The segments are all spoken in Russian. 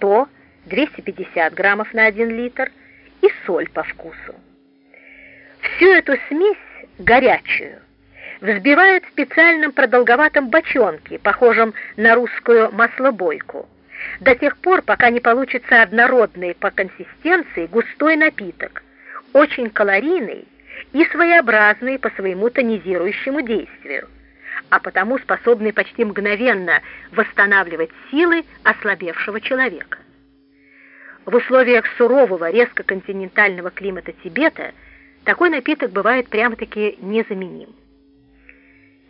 100-250 граммов на 1 литр и соль по вкусу. Всю эту смесь, горячую, взбивают в специальном продолговатом бочонке, похожем на русскую маслобойку, до тех пор, пока не получится однородный по консистенции густой напиток, очень калорийный и своеобразный по своему тонизирующему действию, а потому способный почти мгновенно восстанавливать силы ослабевшего человека. В условиях сурового, резко континентального климата Тибета такой напиток бывает прямо-таки незаменим.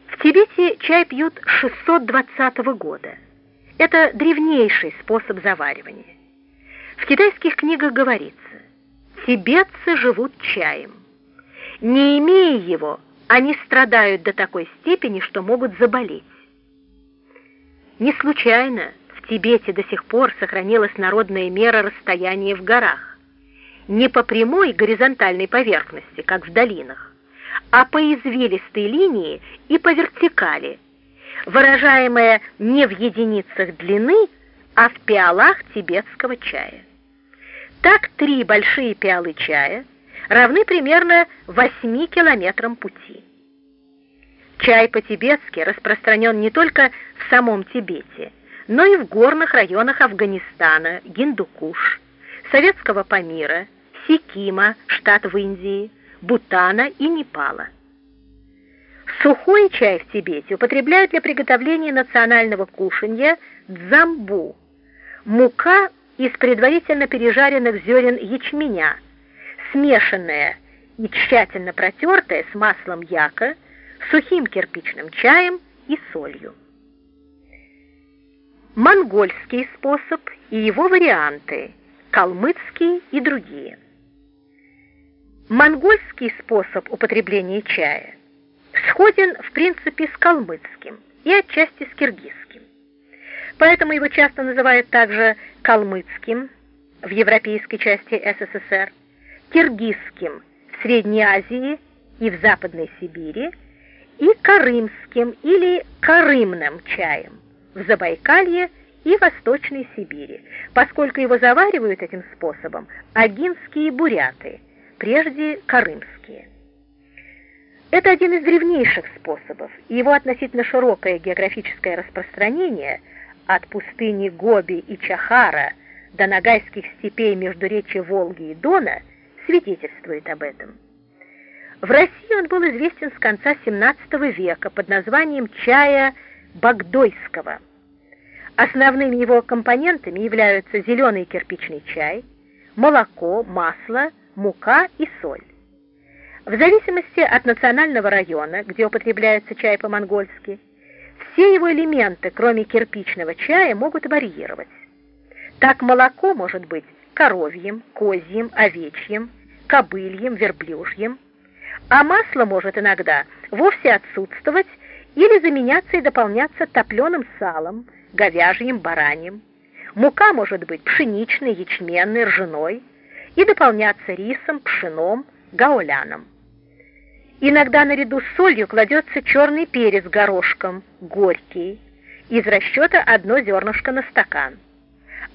В Тибете чай пьют с 620 года. Это древнейший способ заваривания. В китайских книгах говорится, тибетцы живут чаем. Не имея его, они страдают до такой степени, что могут заболеть. Не случайно в Тибете до сих пор сохранилась народная мера расстояния в горах. Не по прямой горизонтальной поверхности, как в долинах, а по извилистой линии и по вертикали, выражаемая не в единицах длины, а в пиалах тибетского чая. Так три большие пиалы чая равны примерно 8 километрам пути. Чай по-тибетски распространен не только в самом Тибете, но и в горных районах Афганистана, Гиндукуш, Советского Памира, Сикима, штат в Индии, Бутана и Непала. Сухой чай в Тибете употребляют для приготовления национального кушанья дзамбу, мука из предварительно пережаренных зерен ячменя, смешанная и тщательно протертая с маслом яка, сухим кирпичным чаем и солью. Монгольский способ и его варианты, калмыцкий и другие. Монгольский способ употребления чая сходен в принципе с калмыцким и отчасти с киргизским. Поэтому его часто называют также калмыцким в европейской части СССР, киргизским в Средней Азии и в Западной Сибири и карымским или карымным чаем в Забайкалье и Восточной Сибири, поскольку его заваривают этим способом агинские буряты, прежде карымские. Это один из древнейших способов, и его относительно широкое географическое распространение от пустыни Гоби и Чахара до нагайских степей между речи Волги и Дона свидетельствует об этом. В России он был известен с конца XVII века под названием чая Багдойского. Основными его компонентами являются зеленый кирпичный чай, молоко, масло, мука и соль. В зависимости от национального района, где употребляется чай по-монгольски, все его элементы, кроме кирпичного чая, могут варьировать. Так молоко может быть коровьим, козьим, овечьим, кобыльем, верблюжьим, а масло может иногда вовсе отсутствовать или заменяться и дополняться топленым салом, говяжьим, бараньим. Мука может быть пшеничной, ячменной, ржаной и дополняться рисом, пшеном, гауляном. Иногда наряду с солью кладется черный перец горошком, горький, из расчета одно зернышко на стакан.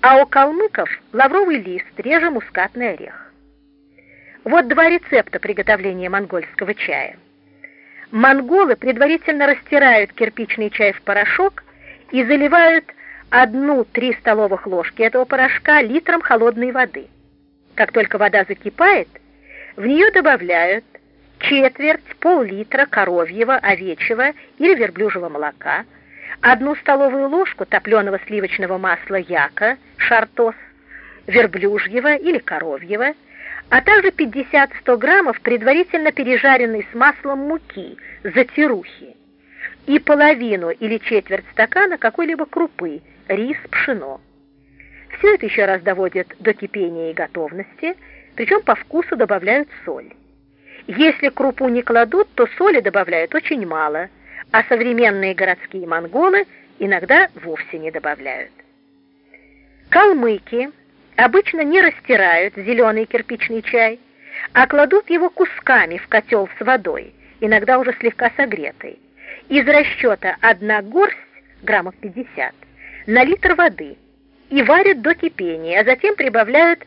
А у калмыков лавровый лист, реже мускатный орех. Вот два рецепта приготовления монгольского чая. Монголы предварительно растирают кирпичный чай в порошок и заливают одну-три столовых ложки этого порошка литром холодной воды. Как только вода закипает, в нее добавляют четверть пол-литра коровьего, овечьего или верблюжьего молока, одну столовую ложку топленого сливочного масла яка, шартос, верблюжьего или коровьего, а также 50-100 граммов предварительно пережаренной с маслом муки, затирухи, и половину или четверть стакана какой-либо крупы, рис, пшено. Все это еще раз доводят до кипения и готовности, причем по вкусу добавляют соль. Если крупу не кладут, то соли добавляют очень мало, а современные городские монголы иногда вовсе не добавляют. Калмыки обычно не растирают зеленый кирпичный чай, а кладут его кусками в котел с водой, иногда уже слегка согретой, из расчета одна горсть, граммов 50, на литр воды, и варят до кипения, а затем прибавляют